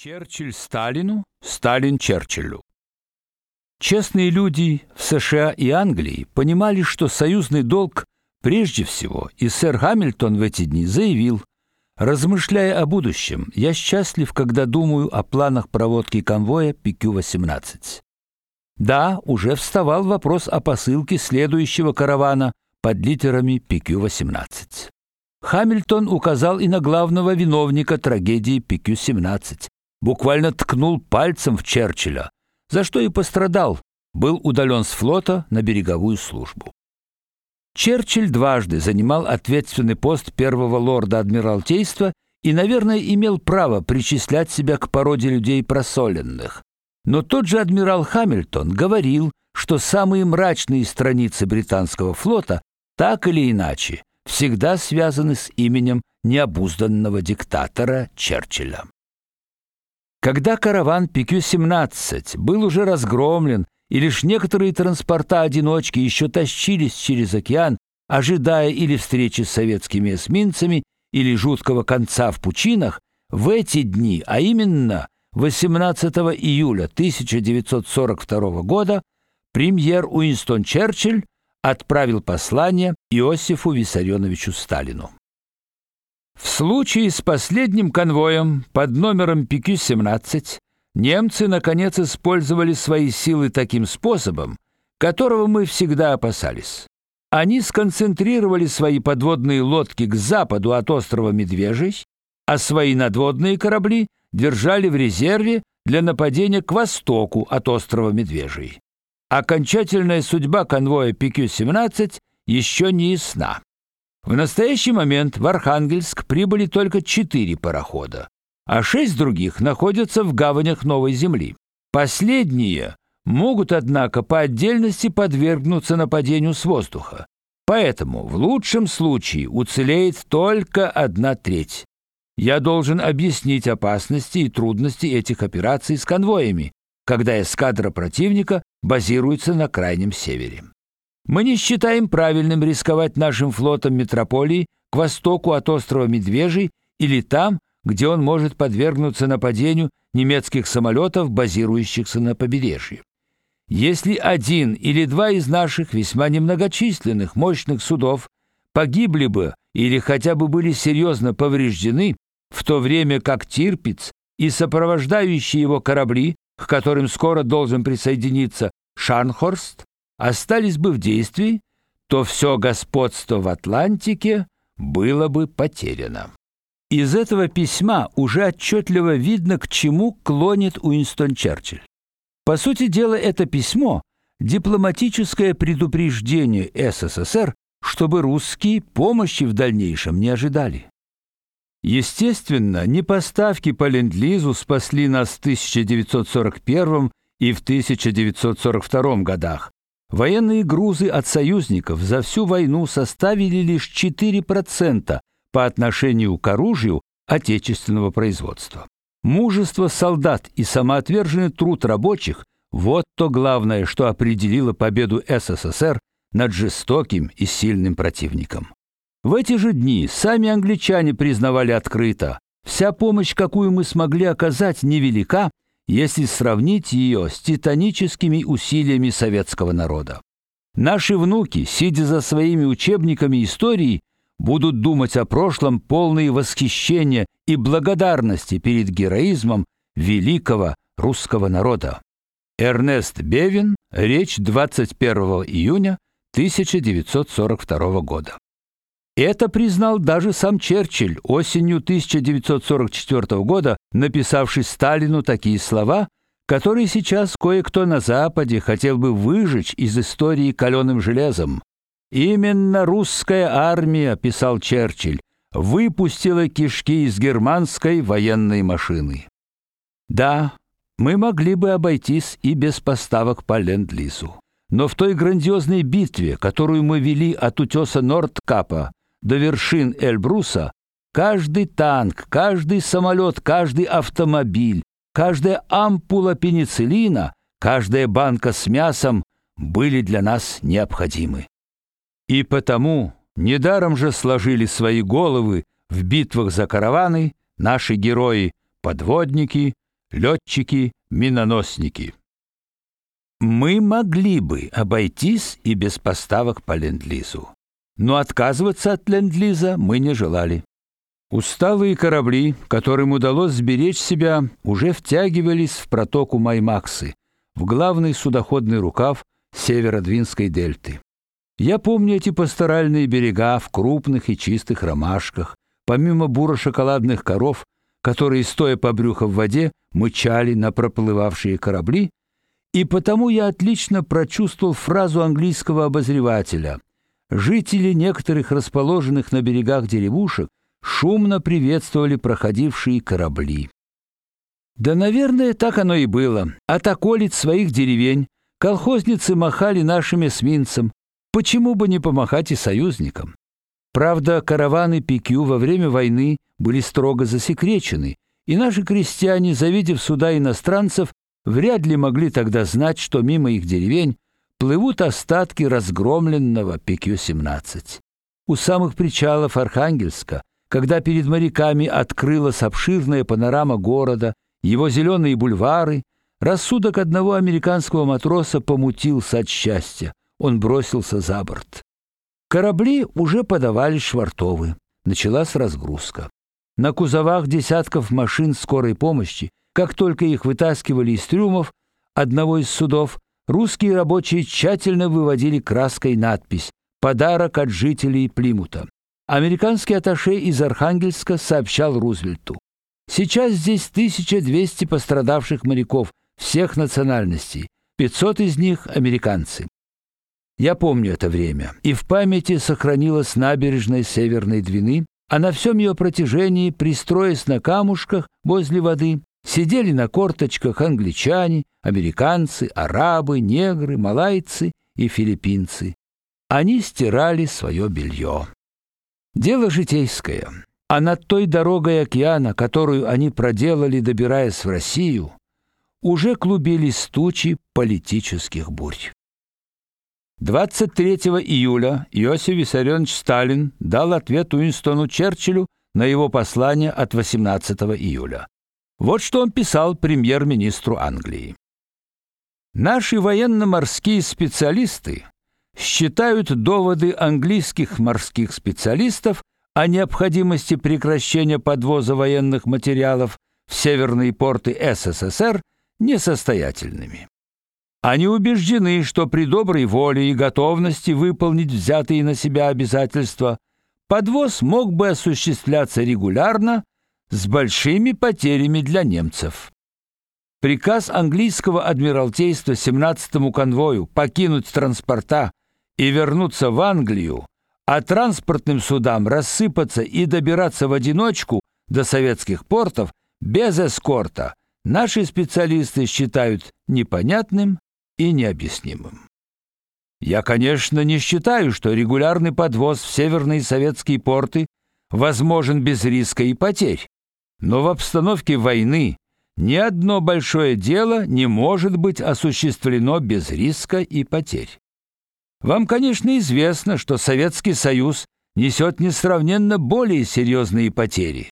Черчилль Сталину, Сталин Черчиллю. Честные люди в США и Англии понимали, что союзный долг прежде всего, и сэр Гамильтон в эти дни заявил: "Размышляя о будущем, я счастлив, когда думаю о планах проводки конвоя PQ-18". Да, уже вставал вопрос о посылке следующего каравана под литерами PQ-18. Хамильтон указал и на главного виновника трагедии PQ-17 буквально ткнул пальцем в Черчилля, за что и пострадал, был удален с флота на береговую службу. Черчилль дважды занимал ответственный пост первого лорда адмиралтейства и, наверное, имел право причислять себя к породе людей просоленных. Но тот же адмирал Хамильтон говорил, что самые мрачные страницы британского флота так или иначе всегда связаны с именем необузданного диктатора Черчилля. Когда караван PQ-17 был уже разгромлен, и лишь некоторые транспорта-одиночки еще тащились через океан, ожидая или встречи с советскими эсминцами, или жуткого конца в пучинах, в эти дни, а именно 18 июля 1942 года, премьер Уинстон Черчилль отправил послание Иосифу Виссарионовичу Сталину. В случае с последним конвоем под номером ПК-17 немцы наконец использовали свои силы таким способом, которого мы всегда опасались. Они сконцентрировали свои подводные лодки к западу от острова Медвежий, а свои надводные корабли держали в резерве для нападения к востоку от острова Медвежий. Окончательная судьба конвоя ПК-17 еще не ясна. В настоящий момент в Архангельск прибыли только четыре парохода, а шесть других находятся в гаванях Новой Земли. Последние могут, однако, по отдельности подвергнуться нападению с воздуха. Поэтому в лучшем случае уцелеет только одна треть. Я должен объяснить опасности и трудности этих операций с конвоями, когда эскадра противника базируется на крайнем севере. Мы не считаем правильным рисковать нашим флотом метрополии к востоку от острова Медвежий или там, где он может подвергнуться нападению немецких самолетов, базирующихся на побережье. Если один или два из наших весьма немногочисленных мощных судов погибли бы или хотя бы были серьезно повреждены, в то время как Тирпиц и сопровождающие его корабли, к которым скоро должен присоединиться Шарнхорст, остались бы в действии, то все господство в Атлантике было бы потеряно. Из этого письма уже отчетливо видно, к чему клонит Уинстон Черчилль. По сути дела, это письмо дипломатическое предупреждение СССР, чтобы русские помощи в дальнейшем не ожидали. Естественно, не поставки по ленд-лизу спасли нас в 1941 и в 1942 годах, Военные грузы от союзников за всю войну составили лишь 4% по отношению к оружию отечественного производства. Мужество солдат и самоотверженный труд рабочих вот то главное, что определило победу СССР над жестоким и сильным противником. В эти же дни сами англичане признавали открыто: вся помощь, какую мы смогли оказать, невелика если сравнить ее с титаническими усилиями советского народа. Наши внуки, сидя за своими учебниками истории, будут думать о прошлом полные восхищения и благодарности перед героизмом великого русского народа. Эрнест Бевин, речь 21 июня 1942 года. Это признал даже сам Черчилль осенью 1944 года, написавший Сталину такие слова, которые сейчас кое-кто на западе хотел бы выжечь из истории каленым железом. Именно русская армия, писал Черчилль, выпустила кишки из германской военной машины. Да, мы могли бы обойтись и без поставок по ленд-лизу. Но в той грандиозной битве, которую мы вели от утеса Нордкапа до вершин Эльбруса, каждый танк, каждый самолет, каждый автомобиль, каждая ампула пенициллина, каждая банка с мясом были для нас необходимы. И потому недаром же сложили свои головы в битвах за караваны наши герои, подводники, летчики-миноносники. Мы могли бы обойтись и без поставок по ленд-лизу, но отказываться от ленд-лиза мы не желали. Усталые корабли, которым удалось сберечь себя, уже втягивались в протоку Маймаксы, в главный судоходный рукав северо-Двинской дельты. Я помню эти пасторальные берега в крупных и чистых ромашках, помимо буро-шоколадных коров, которые, стоя по брюхо в воде, мычали на проплывавшие корабли, и потому я отлично прочувствовал фразу английского обозревателя. Жители некоторых расположенных на берегах деревушек шумно приветствовали проходившие корабли. Да, наверное, так оно и было. От околиц своих деревень колхозницы махали нашим эсминцам. Почему бы не помахать и союзникам? Правда, караваны Пикю во время войны были строго засекречены, и наши крестьяне, завидев суда иностранцев, вряд ли могли тогда знать, что мимо их деревень плывут остатки разгромленного Пикю-17. У самых причалов Архангельска, когда перед моряками открылась обширная панорама города, его зеленые бульвары, рассудок одного американского матроса помутился от счастья. Он бросился за борт. Корабли уже подавали швартовы. Началась разгрузка. На кузовах десятков машин скорой помощи как только их вытаскивали из трюмов одного из судов, русские рабочие тщательно выводили краской надпись «Подарок от жителей Плимута». Американский атташе из Архангельска сообщал Рузвельту. Сейчас здесь 1200 пострадавших моряков всех национальностей, 500 из них американцы. Я помню это время, и в памяти сохранилась набережная Северной Двины, а на всем ее протяжении, пристроясь на камушках возле воды, Сидели на корточках англичане, американцы, арабы, негры, малайцы и филиппинцы. Они стирали свое белье. Дело житейское. А над той дорогой океана, которую они проделали, добираясь в Россию, уже клубились тучи политических бурь. 23 июля Иосиф Виссарионович Сталин дал ответ Уинстону Черчиллю на его послание от 18 июля. Вот что он писал премьер-министру Англии. Наши военно-морские специалисты считают доводы английских морских специалистов о необходимости прекращения подвоза военных материалов в северные порты СССР несостоятельными. Они убеждены, что при доброй воле и готовности выполнить взятые на себя обязательства подвоз мог бы осуществляться регулярно с большими потерями для немцев. Приказ английского адмиралтейства 17-му конвою покинуть транспорта и вернуться в Англию, а транспортным судам рассыпаться и добираться в одиночку до советских портов без эскорта, наши специалисты считают непонятным и необъяснимым. Я, конечно, не считаю, что регулярный подвоз в северные советские порты возможен без риска и потерь. Но в обстановке войны ни одно большое дело не может быть осуществлено без риска и потерь. Вам, конечно, известно, что Советский Союз несет несравненно более серьезные потери.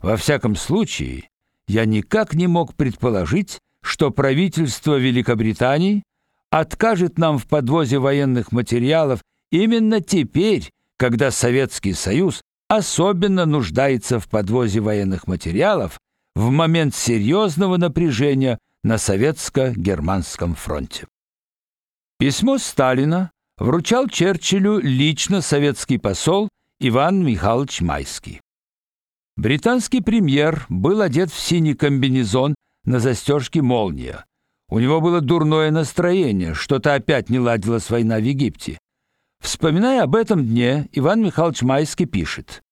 Во всяком случае, я никак не мог предположить, что правительство Великобритании откажет нам в подвозе военных материалов именно теперь, когда Советский Союз особенно нуждается в подвозе военных материалов в момент серьезного напряжения на советско-германском фронте. Письмо Сталина вручал Черчиллю лично советский посол Иван Михайлович Майский. Британский премьер был одет в синий комбинезон на застежке молния. У него было дурное настроение, что-то опять не ладилась война в Египте. Вспоминая об этом дне, Иван Михайлович Майский пишет: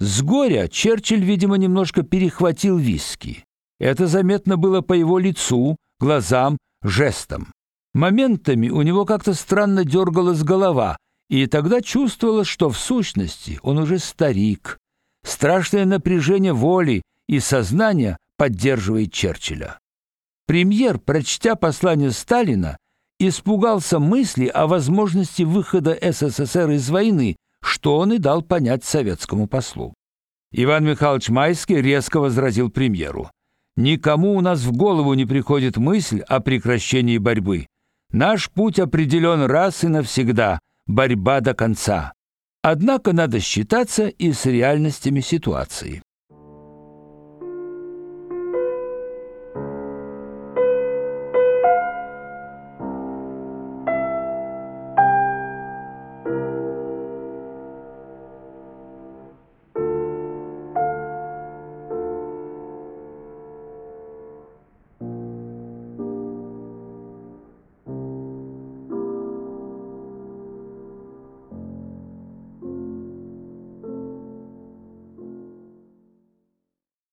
С горя Черчилль, видимо, немножко перехватил виски. Это заметно было по его лицу, глазам, жестам. Моментами у него как-то странно дергалась голова, и тогда чувствовалось, что в сущности он уже старик. Страшное напряжение воли и сознания поддерживает Черчилля. Премьер, прочтя послание Сталина, испугался мысли о возможности выхода СССР из войны, что он и дал понять советскому послу. Иван Михайлович Майский резко возразил премьеру: Никому у нас в голову не приходит мысль о прекращении борьбы. Наш путь определен раз и навсегда борьба до конца. Однако надо считаться и с реальностями ситуации.